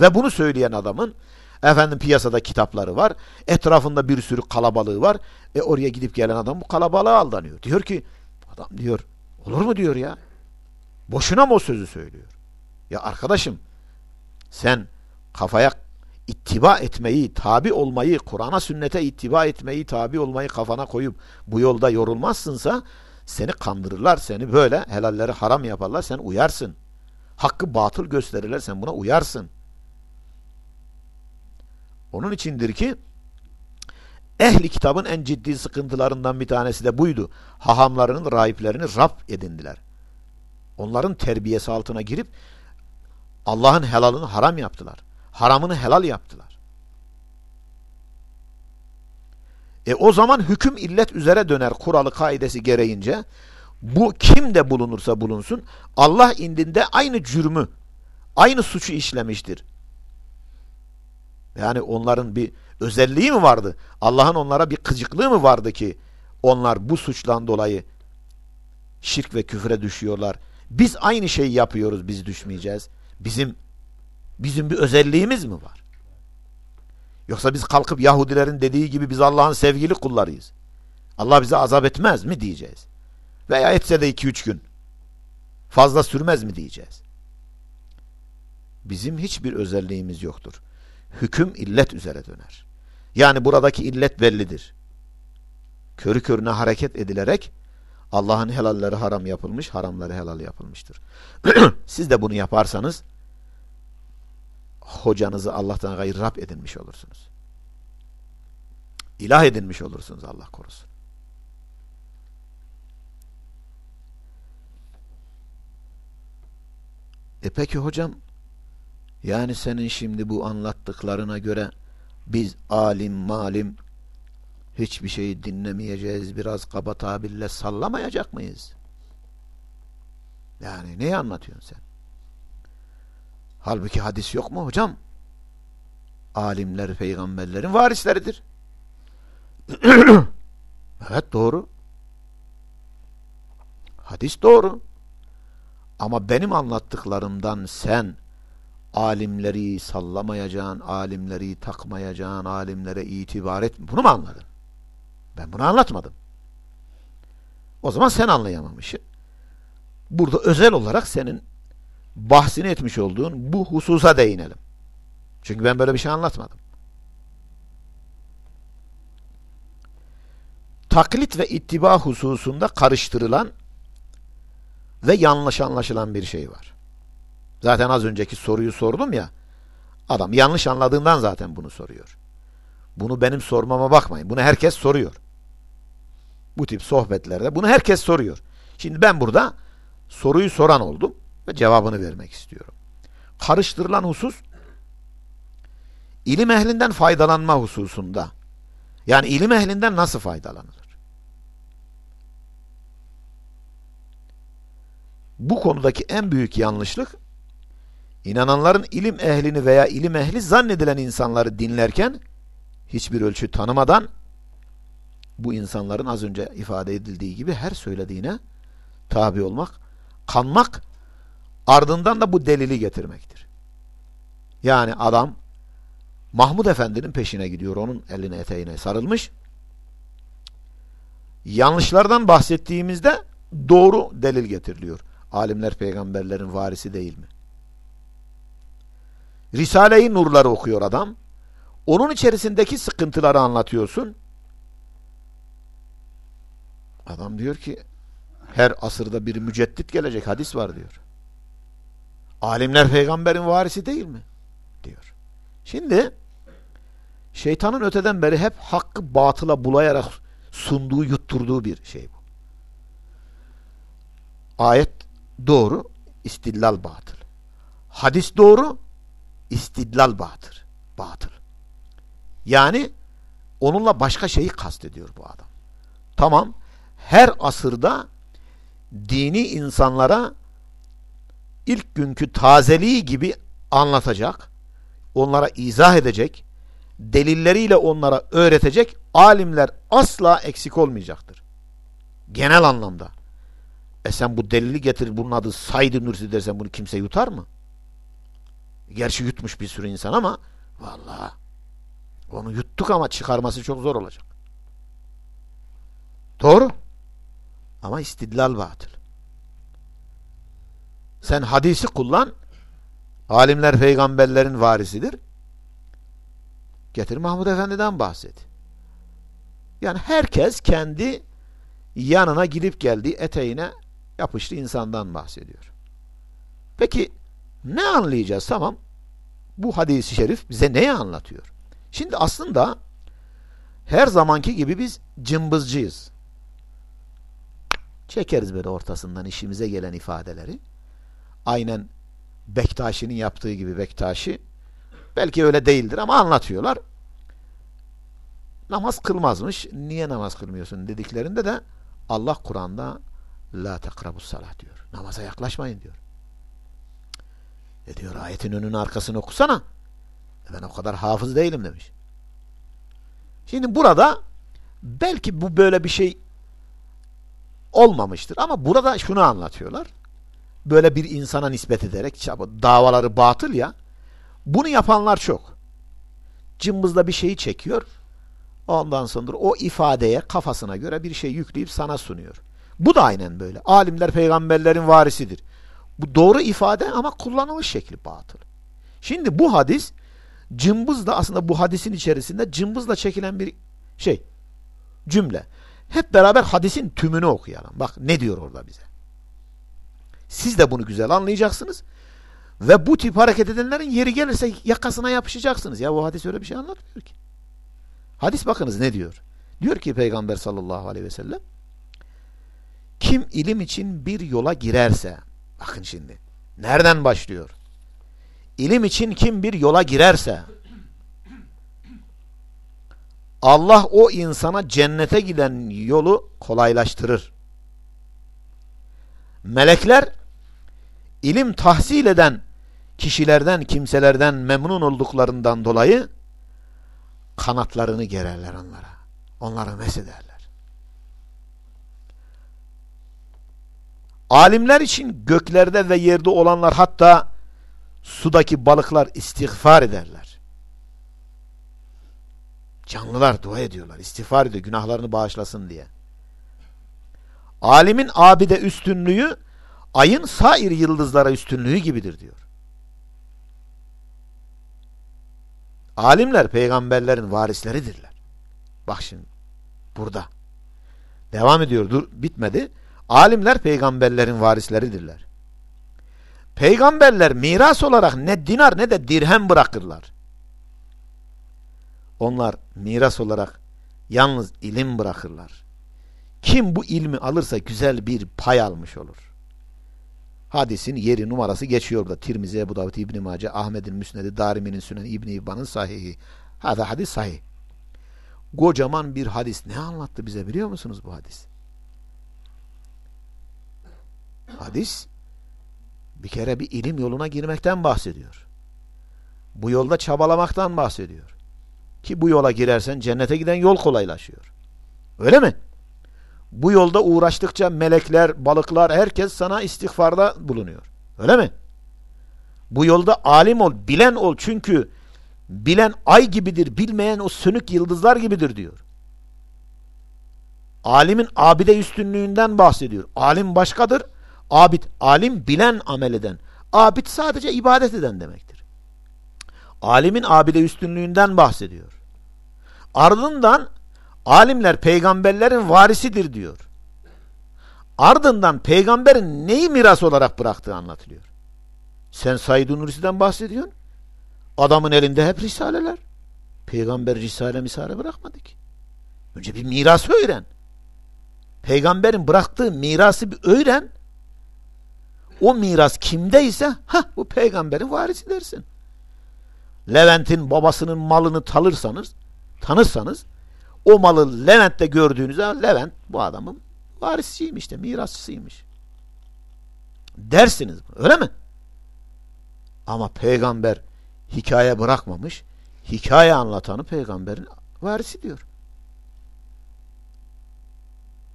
Ve bunu söyleyen adamın efendim piyasada kitapları var. Etrafında bir sürü kalabalığı var. E oraya gidip gelen adam bu kalabalığa aldanıyor. Diyor ki adam diyor olur mu diyor ya. Boşuna mı o sözü söylüyor? Ya arkadaşım sen kafaya ittiba etmeyi, tabi olmayı, Kur'an'a sünnete ittiba etmeyi, tabi olmayı kafana koyup bu yolda yorulmazsınsa seni kandırırlar, seni böyle helalleri haram yaparlar, sen uyarsın. Hakkı batıl gösterirler, sen buna uyarsın. Onun içindir ki ehli kitabın en ciddi sıkıntılarından bir tanesi de buydu. Hahamlarının rahiplerini Rab edindiler. Onların terbiyesi altına girip Allah'ın helalını haram yaptılar. Haramını helal yaptılar. E o zaman hüküm illet üzere döner kuralı kaidesi gereğince bu kim de bulunursa bulunsun Allah indinde aynı cürmü, aynı suçu işlemiştir. Yani onların bir özelliği mi vardı? Allah'ın onlara bir kıcıklığı mı vardı ki onlar bu suçtan dolayı şirk ve küfre düşüyorlar? Biz aynı şeyi yapıyoruz, biz düşmeyeceğiz. Bizim bizim bir özelliğimiz mi var? Yoksa biz kalkıp Yahudilerin dediği gibi biz Allah'ın sevgili kullarıyız. Allah bize azap etmez mi diyeceğiz. Veya etse de iki üç gün. Fazla sürmez mi diyeceğiz. Bizim hiçbir özelliğimiz yoktur. Hüküm illet üzere döner. Yani buradaki illet bellidir. Körü körüne hareket edilerek Allah'ın helalleri haram yapılmış, haramları helal yapılmıştır. Siz de bunu yaparsanız hocanızı Allah'tan gayr Rab edinmiş olursunuz. İlah edinmiş olursunuz Allah korusun. E peki hocam yani senin şimdi bu anlattıklarına göre biz alim malim hiçbir şeyi dinlemeyeceğiz biraz kaba tabirle sallamayacak mıyız? Yani neyi anlatıyorsun sen? Halbuki hadis yok mu hocam? Alimler peygamberlerin varisleridir. evet doğru. Hadis doğru. Ama benim anlattıklarımdan sen alimleri sallamayacaksın, alimleri takmayacaksın, alimlere itibar et. Bunu mu anladın? Ben bunu anlatmadım. O zaman sen anlayamamışsın. Burada özel olarak senin bahsini etmiş olduğun bu hususa değinelim. Çünkü ben böyle bir şey anlatmadım. taklit ve ittiba hususunda karıştırılan ve yanlış anlaşılan bir şey var. Zaten az önceki soruyu sordum ya. Adam yanlış anladığından zaten bunu soruyor. Bunu benim sormama bakmayın. Bunu herkes soruyor. Bu tip sohbetlerde bunu herkes soruyor. Şimdi ben burada soruyu soran oldum ve cevabını vermek istiyorum. Karıştırılan husus ilim ehlinden faydalanma hususunda. Yani ilim ehlinden nasıl faydalanılır? Bu konudaki en büyük yanlışlık inananların ilim ehlini veya ilim ehli zannedilen insanları dinlerken hiçbir ölçü tanımadan bu insanların az önce ifade edildiği gibi her söylediğine tabi olmak, kanmak, ardından da bu delili getirmektir. Yani adam Mahmud Efendi'nin peşine gidiyor, onun eline eteğine sarılmış. Yanlışlardan bahsettiğimizde doğru delil getiriliyor. Alimler peygamberlerin varisi değil mi? Risale-i Nurları okuyor adam. Onun içerisindeki sıkıntıları anlatıyorsun. Adam diyor ki her asırda bir müceddit gelecek hadis var diyor. Alimler peygamberin varisi değil mi? diyor. Şimdi şeytanın öteden beri hep hakkı batıla bulayarak sunduğu, yutturduğu bir şey bu. Ayet doğru, istillal batıl. Hadis doğru, istidlal batıl. Batıl. Yani onunla başka şeyi kastediyor bu adam. Tamam, her asırda dini insanlara ilk günkü tazeliği gibi anlatacak, onlara izah edecek, delilleriyle onlara öğretecek alimler asla eksik olmayacaktır. Genel anlamda. E sen bu delili getir bunun adı Said Nursi dersen bunu kimse yutar mı? Gerçi yutmuş bir sürü insan ama vallahi onu yuttuk ama çıkarması çok zor olacak. Doğru. Ama istidlal batıl. Sen hadisi kullan. Alimler peygamberlerin varisidir. Getir Mahmud Efendi'den bahset. Yani herkes kendi yanına gidip geldiği eteğine yapıştı insandan bahsediyor. Peki ne anlayacağız? Tamam. Bu hadisi şerif bize neyi anlatıyor? Şimdi aslında her zamanki gibi biz cımbızcıyız. Çekeriz böyle ortasından işimize gelen ifadeleri. Aynen Bektaşi'nin yaptığı gibi Bektaşi belki öyle değildir ama anlatıyorlar. Namaz kılmazmış. Niye namaz kılmıyorsun dediklerinde de Allah Kur'an'da la tekrabus salah diyor. Namaza yaklaşmayın diyor. E diyor ayetin önünün arkasını okusana. E ben o kadar hafız değilim demiş. Şimdi burada belki bu böyle bir şey olmamıştır. Ama burada şunu anlatıyorlar. Böyle bir insana nispet ederek davaları batıl ya. Bunu yapanlar çok. Cımbızda bir şeyi çekiyor. Ondan sonra o ifadeye kafasına göre bir şey yükleyip sana sunuyor. Bu da aynen böyle. Alimler peygamberlerin varisidir. Bu doğru ifade ama kullanılış şekli batıl. Şimdi bu hadis cımbız da aslında bu hadisin içerisinde cımbızla çekilen bir şey. Cümle. Hep beraber hadisin tümünü okuyalım. Bak ne diyor orada bize. Siz de bunu güzel anlayacaksınız. Ve bu tip hareket edenlerin yeri gelirse yakasına yapışacaksınız. Ya bu hadis öyle bir şey anlatmıyor ki. Hadis bakınız ne diyor. Diyor ki Peygamber sallallahu aleyhi ve sellem kim ilim için bir yola girerse bakın şimdi nereden başlıyor? İlim için kim bir yola girerse Allah o insana cennete giden yolu kolaylaştırır. Melekler ilim tahsil eden kişilerden, kimselerden memnun olduklarından dolayı kanatlarını gererler onlara. Onları mesederler. Alimler için göklerde ve yerde olanlar hatta sudaki balıklar istiğfar ederler. Canlılar dua ediyorlar. İstiğfar ediyor günahlarını bağışlasın diye. Alimin abide üstünlüğü ayın sair yıldızlara üstünlüğü gibidir diyor. Alimler peygamberlerin varisleridirler. Bak şimdi burada. Devam ediyor. Dur bitmedi. Alimler peygamberlerin varisleridirler. Peygamberler miras olarak ne dinar ne de dirhem bırakırlar. Onlar miras olarak yalnız ilim bırakırlar. Kim bu ilmi alırsa güzel bir pay almış olur. Hadisin yeri numarası geçiyor da Tirmizi, Ebu Davud, İbn-i Mace, Ahmet'in Müsnedi, Darimi'nin Süneni, İbn-i İbban'ın sahihi. Hada hadis sahih. Kocaman bir hadis. Ne anlattı bize biliyor musunuz bu hadis? Hadis bir kere bir ilim yoluna girmekten bahsediyor. Bu yolda çabalamaktan bahsediyor. Ki bu yola girersen cennete giden yol kolaylaşıyor. Öyle mi? Bu yolda uğraştıkça melekler, balıklar, herkes sana istiğfarda bulunuyor. Öyle mi? Bu yolda alim ol, bilen ol. Çünkü bilen ay gibidir, bilmeyen o sönük yıldızlar gibidir diyor. Alimin abide üstünlüğünden bahsediyor. Alim başkadır. Abid, alim bilen amel eden. Abid sadece ibadet eden demektir. Alimin abide üstünlüğünden bahsediyor. Ardından alimler peygamberlerin varisidir diyor. Ardından peygamberin neyi miras olarak bıraktığı anlatılıyor. Sen Said Nursi'den bahsediyorsun. Adamın elinde hep risaleler. Peygamber risale misale bırakmadı ki. Önce bir mirası öğren. Peygamberin bıraktığı mirası bir öğren. O miras kimdeyse ha bu peygamberin varisi dersin. Levent'in babasının malını tanırsanız, tanırsanız o malı Levent'te gördüğünüzde Levent bu adamın varisiymiş de mirasçısıymış. Dersiniz öyle mi? Ama peygamber hikaye bırakmamış. Hikaye anlatanı peygamberin varisi diyor.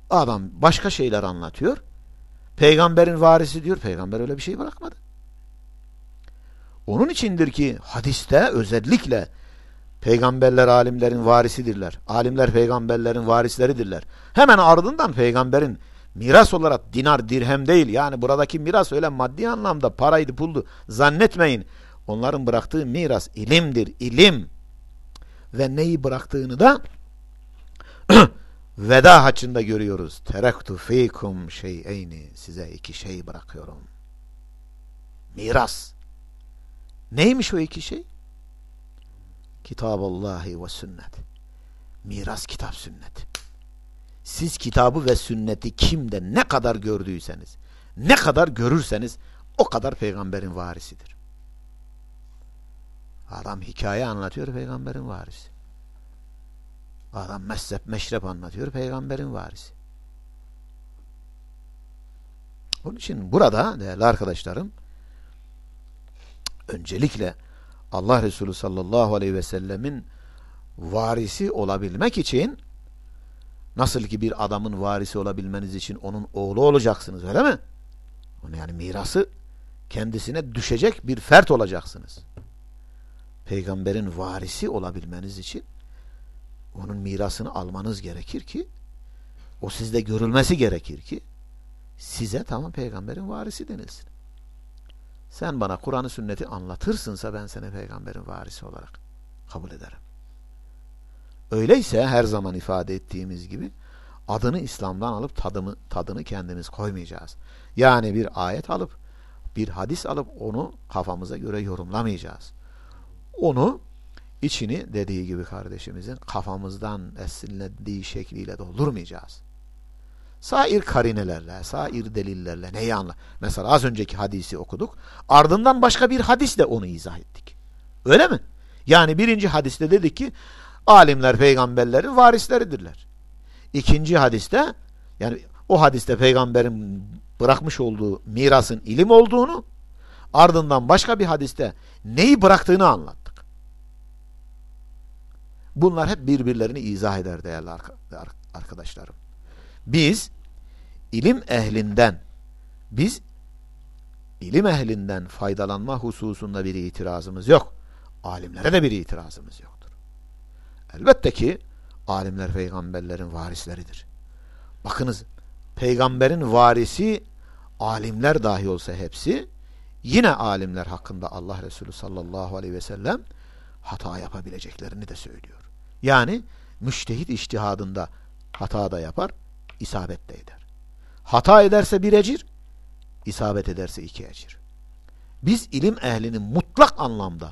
Adam başka şeyler anlatıyor. Peygamberin varisi diyor. Peygamber öyle bir şey bırakmadı. Onun içindir ki hadiste özellikle peygamberler alimlerin varisidirler. Alimler peygamberlerin varisleridirler. Hemen ardından peygamberin miras olarak dinar dirhem değil. Yani buradaki miras öyle maddi anlamda paraydı puldu zannetmeyin. Onların bıraktığı miras ilimdir, ilim. Ve neyi bıraktığını da veda haçında görüyoruz. Terektu fikum şeyeyni. Size iki şey bırakıyorum. Miras. Neymiş o iki şey? Kitabullahi ve sünnet. Miras kitap sünnet. Siz kitabı ve sünneti kimde ne kadar gördüyseniz, ne kadar görürseniz o kadar peygamberin varisidir. Adam hikaye anlatıyor peygamberin varisi. Adam mezhep meşrep anlatıyor peygamberin varisi. Onun için burada değerli arkadaşlarım öncelikle Allah Resulü sallallahu aleyhi ve sellemin varisi olabilmek için nasıl ki bir adamın varisi olabilmeniz için onun oğlu olacaksınız öyle mi? Yani mirası kendisine düşecek bir fert olacaksınız peygamberin varisi olabilmeniz için onun mirasını almanız gerekir ki o sizde görülmesi gerekir ki size tamam peygamberin varisi denilsin. Sen bana Kur'an'ı sünneti anlatırsınsa ben seni peygamberin varisi olarak kabul ederim. Öyleyse her zaman ifade ettiğimiz gibi adını İslam'dan alıp tadımı, tadını kendimiz koymayacağız. Yani bir ayet alıp bir hadis alıp onu kafamıza göre yorumlamayacağız onu içini dediği gibi kardeşimizin kafamızdan esinlendiği şekliyle doldurmayacağız. Sair karinelerle, sair delillerle neyi anla? Mesela az önceki hadisi okuduk. Ardından başka bir hadisle onu izah ettik. Öyle mi? Yani birinci hadiste dedik ki alimler peygamberlerin varisleridirler. İkinci hadiste yani o hadiste peygamberin bırakmış olduğu mirasın ilim olduğunu ardından başka bir hadiste neyi bıraktığını anlat. Bunlar hep birbirlerini izah eder değerli arkadaşlarım. Biz ilim ehlinden biz ilim ehlinden faydalanma hususunda bir itirazımız yok. Alimlere de bir itirazımız yoktur. Elbette ki alimler peygamberlerin varisleridir. Bakınız peygamberin varisi alimler dahi olsa hepsi yine alimler hakkında Allah Resulü sallallahu aleyhi ve sellem hata yapabileceklerini de söylüyor. Yani müştehit iştihadında hata da yapar, isabet de eder. Hata ederse bir ecir, isabet ederse iki ecir. Biz ilim ehlinin mutlak anlamda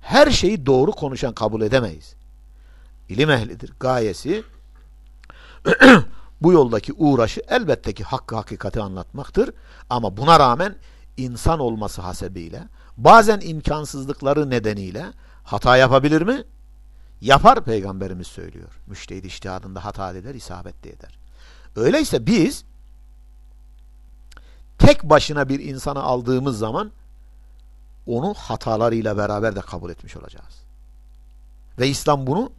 her şeyi doğru konuşan kabul edemeyiz. İlim ehlidir. Gayesi bu yoldaki uğraşı elbette ki hakkı hakikati anlatmaktır. Ama buna rağmen insan olması hasebiyle bazen imkansızlıkları nedeniyle hata yapabilir mi? Yapar peygamberimiz söylüyor. Müştehid iştihadında hata eder, isabet de eder. Öyleyse biz tek başına bir insanı aldığımız zaman onu hatalarıyla beraber de kabul etmiş olacağız. Ve İslam bunu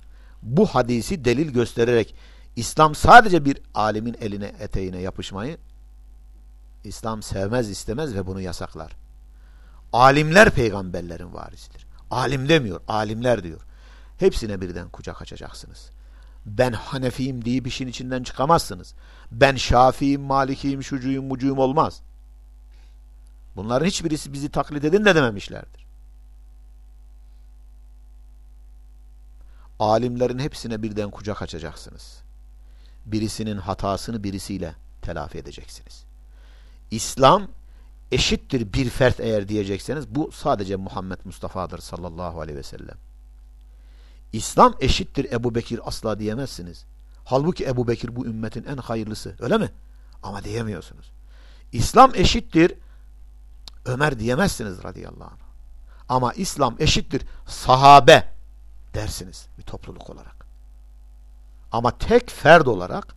bu hadisi delil göstererek İslam sadece bir alimin eline eteğine yapışmayı İslam sevmez istemez ve bunu yasaklar. Alimler peygamberlerin varisidir. Alim demiyor, alimler diyor. Hepsine birden kucak açacaksınız. Ben Hanefiyim deyip işin içinden çıkamazsınız. Ben Şafiiyim, Malikiyim, şucuyum, mucuyum olmaz. Bunların hiçbirisi bizi taklit edin de dememişlerdir. Alimlerin hepsine birden kucak açacaksınız. Birisinin hatasını birisiyle telafi edeceksiniz. İslam eşittir bir fert eğer diyecekseniz bu sadece Muhammed Mustafa'dır sallallahu aleyhi ve sellem. İslam eşittir Ebu Bekir asla diyemezsiniz. Halbuki Ebu Bekir bu ümmetin en hayırlısı öyle mi? Ama diyemiyorsunuz. İslam eşittir Ömer diyemezsiniz radıyallahu anh. Ama İslam eşittir sahabe dersiniz bir topluluk olarak. Ama tek ferd olarak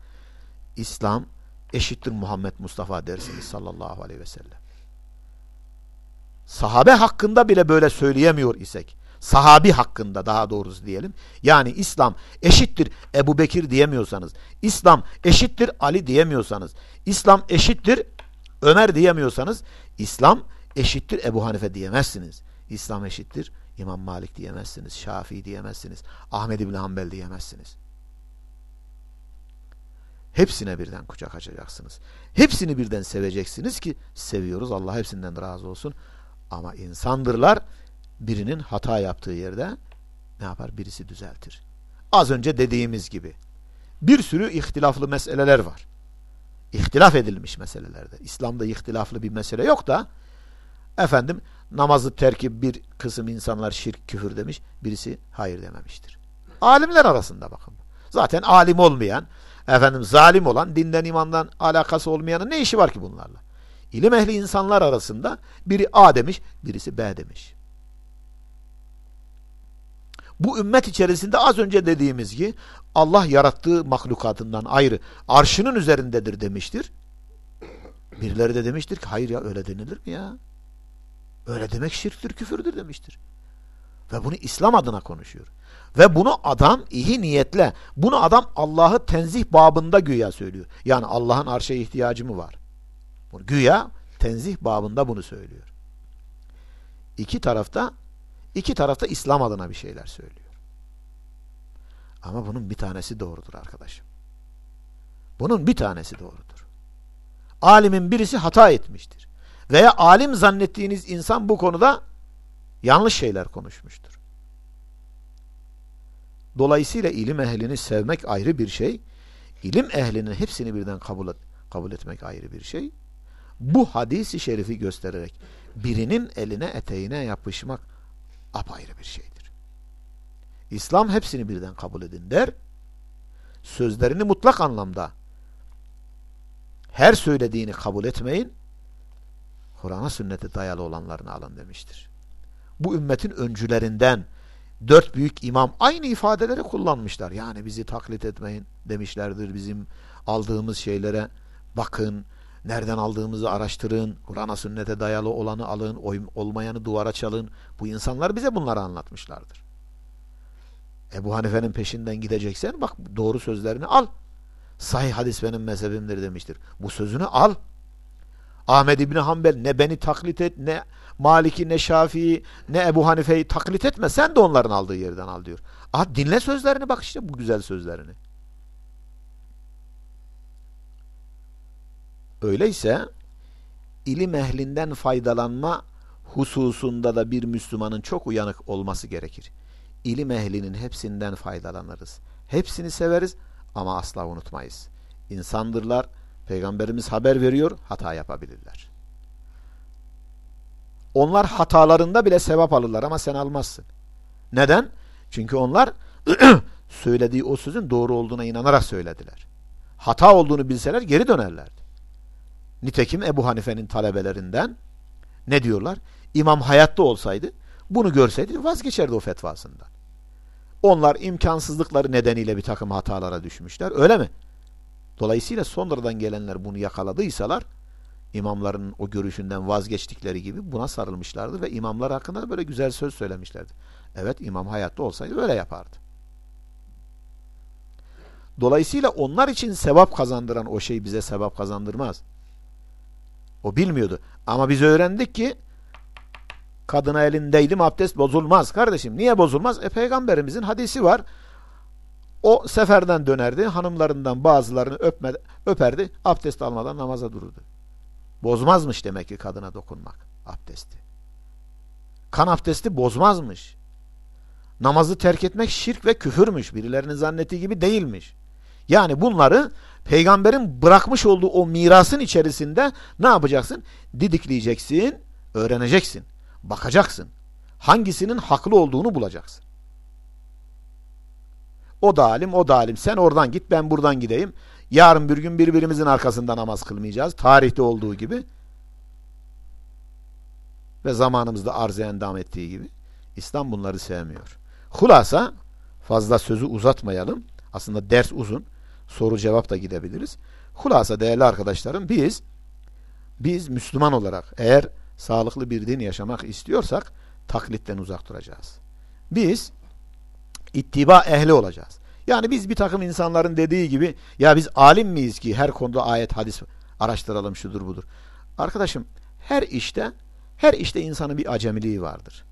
İslam eşittir Muhammed Mustafa dersiniz sallallahu aleyhi ve sellem. Sahabe hakkında bile böyle söyleyemiyor isek, sahabi hakkında daha doğrusu diyelim. Yani İslam eşittir Ebu Bekir diyemiyorsanız, İslam eşittir Ali diyemiyorsanız, İslam eşittir Ömer diyemiyorsanız, İslam eşittir Ebu Hanife diyemezsiniz. İslam eşittir İmam Malik diyemezsiniz, Şafii diyemezsiniz, Ahmed İbni Hanbel diyemezsiniz. Hepsine birden kucak açacaksınız. Hepsini birden seveceksiniz ki seviyoruz. Allah hepsinden razı olsun. Ama insandırlar birinin hata yaptığı yerde ne yapar? Birisi düzeltir. Az önce dediğimiz gibi bir sürü ihtilaflı meseleler var. İhtilaf edilmiş meselelerde. İslam'da ihtilaflı bir mesele yok da efendim namazı terki bir kısım insanlar şirk küfür demiş. Birisi hayır dememiştir. Alimler arasında bakın. Zaten alim olmayan efendim zalim olan, dinden imandan alakası olmayanın ne işi var ki bunlarla? İlim ehli insanlar arasında biri A demiş, birisi B demiş. Bu ümmet içerisinde az önce dediğimiz gibi Allah yarattığı mahlukatından ayrı arşının üzerindedir demiştir. Birileri de demiştir ki hayır ya öyle denilir mi ya? Öyle demek şirktir, küfürdür demiştir. Ve bunu İslam adına konuşuyor. Ve bunu adam iyi niyetle, bunu adam Allah'ı tenzih babında güya söylüyor. Yani Allah'ın arşa ihtiyacı mı var? Güya tenzih babında bunu söylüyor. İki tarafta iki tarafta İslam adına bir şeyler söylüyor. Ama bunun bir tanesi doğrudur arkadaşım. Bunun bir tanesi doğrudur. Alimin birisi hata etmiştir. Veya alim zannettiğiniz insan bu konuda yanlış şeyler konuşmuştur. Dolayısıyla ilim ehlini sevmek ayrı bir şey. İlim ehlinin hepsini birden kabul, et, kabul etmek ayrı bir şey. Bu hadisi şerifi göstererek birinin eline eteğine yapışmak apayrı bir şeydir. İslam hepsini birden kabul edin der. Sözlerini mutlak anlamda her söylediğini kabul etmeyin. Kur'an'a sünnete dayalı olanlarını alın demiştir. Bu ümmetin öncülerinden dört büyük imam aynı ifadeleri kullanmışlar. Yani bizi taklit etmeyin demişlerdir. Bizim aldığımız şeylere bakın, nereden aldığımızı araştırın, Kur'an'a sünnete dayalı olanı alın, olmayanı duvara çalın. Bu insanlar bize bunları anlatmışlardır. Ebu Hanife'nin peşinden gideceksen bak doğru sözlerini al. Sahih hadis benim mezhebimdir demiştir. Bu sözünü al. Ahmed İbni Hanbel ne beni taklit et ne Malik'i ne Şafii'yi ne Ebu Hanife'yi taklit etme sen de onların aldığı yerden al diyor. Aha, dinle sözlerini bak işte bu güzel sözlerini. Öyleyse ilim ehlinden faydalanma hususunda da bir Müslümanın çok uyanık olması gerekir. İlim ehlinin hepsinden faydalanırız. Hepsini severiz ama asla unutmayız. insandırlar. Peygamberimiz haber veriyor, hata yapabilirler. Onlar hatalarında bile sevap alırlar ama sen almazsın. Neden? Çünkü onlar söylediği o sözün doğru olduğuna inanarak söylediler. Hata olduğunu bilseler geri dönerlerdi. Nitekim Ebu Hanife'nin talebelerinden ne diyorlar? İmam hayatta olsaydı bunu görseydi vazgeçerdi o fetvasından. Onlar imkansızlıkları nedeniyle bir takım hatalara düşmüşler. Öyle mi? Dolayısıyla sonradan gelenler bunu yakaladıysalar imamların o görüşünden vazgeçtikleri gibi buna sarılmışlardı ve imamlar hakkında da böyle güzel söz söylemişlerdi. Evet imam hayatta olsaydı öyle yapardı. Dolayısıyla onlar için sevap kazandıran o şey bize sevap kazandırmaz. O bilmiyordu. Ama biz öğrendik ki kadına elindeydim abdest bozulmaz kardeşim. Niye bozulmaz? E peygamberimizin hadisi var. O seferden dönerdi. Hanımlarından bazılarını öpme, öperdi. Abdest almadan namaza dururdu. Bozmazmış demek ki kadına dokunmak abdesti. Kan abdesti bozmazmış. Namazı terk etmek şirk ve küfürmüş. Birilerinin zannettiği gibi değilmiş. Yani bunları peygamberin bırakmış olduğu o mirasın içerisinde ne yapacaksın? Didikleyeceksin, öğreneceksin, bakacaksın. Hangisinin haklı olduğunu bulacaksın. O da alim, o da alim. Sen oradan git, ben buradan gideyim. Yarın bir gün birbirimizin arkasında namaz kılmayacağız. Tarihte olduğu gibi. Ve zamanımızda arz endam ettiği gibi. İslam bunları sevmiyor. Hulasa, fazla sözü uzatmayalım. Aslında ders uzun. Soru cevap da gidebiliriz. Hulasa değerli arkadaşlarım biz biz Müslüman olarak eğer sağlıklı bir din yaşamak istiyorsak taklitten uzak duracağız. Biz ittiba ehli olacağız. Yani biz bir takım insanların dediği gibi ya biz alim miyiz ki her konuda ayet hadis araştıralım şudur budur. Arkadaşım her işte her işte insanın bir acemiliği vardır.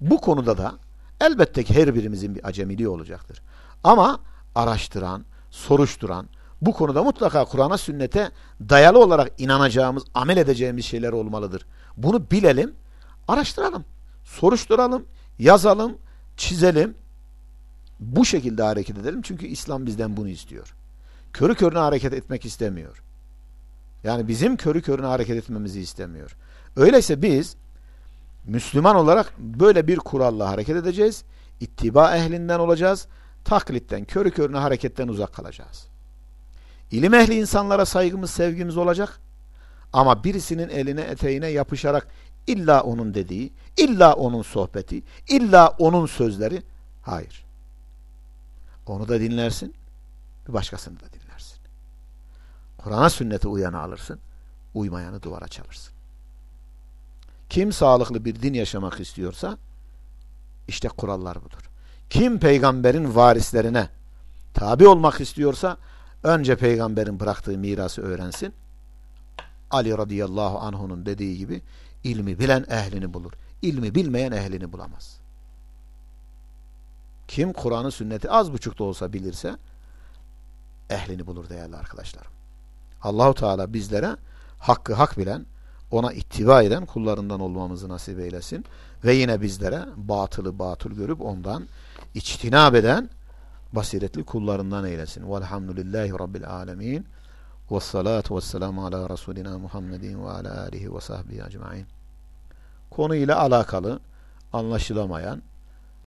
Bu konuda da elbette ki her birimizin bir acemiliği olacaktır. Ama araştıran, soruşturan, bu konuda mutlaka Kur'an'a sünnete dayalı olarak inanacağımız, amel edeceğimiz şeyler olmalıdır. Bunu bilelim, araştıralım, soruşturalım, yazalım, çizelim. Bu şekilde hareket edelim çünkü İslam bizden bunu istiyor. Körü körüne hareket etmek istemiyor. Yani bizim körü körüne hareket etmemizi istemiyor. Öyleyse biz Müslüman olarak böyle bir kuralla hareket edeceğiz. İttiba ehlinden olacağız taklitten, körü körüne hareketten uzak kalacağız. İlim ehli insanlara saygımız, sevgimiz olacak. Ama birisinin eline, eteğine yapışarak illa onun dediği, illa onun sohbeti, illa onun sözleri, hayır. Onu da dinlersin, bir başkasını da dinlersin. Kur'an'a sünnete uyanı alırsın, uymayanı duvara çalırsın. Kim sağlıklı bir din yaşamak istiyorsa, işte kurallar budur. Kim peygamberin varislerine tabi olmak istiyorsa önce peygamberin bıraktığı mirası öğrensin. Ali radıyallahu anh'unun dediği gibi ilmi bilen ehlini bulur. İlmi bilmeyen ehlini bulamaz. Kim Kur'an'ı sünneti az buçuk da olsa bilirse ehlini bulur değerli arkadaşlarım. Allahu Teala bizlere hakkı hak bilen, ona ittiba eden kullarından olmamızı nasip eylesin ve yine bizlere batılı batıl görüp ondan içtinab eden basiretli kullarından eylesin. Velhamdülillahi Rabbil alemin. Ve salatu ve selamu ala Resulina Muhammedin ve ala alihi ve sahbihi ecmain. Konuyla alakalı anlaşılamayan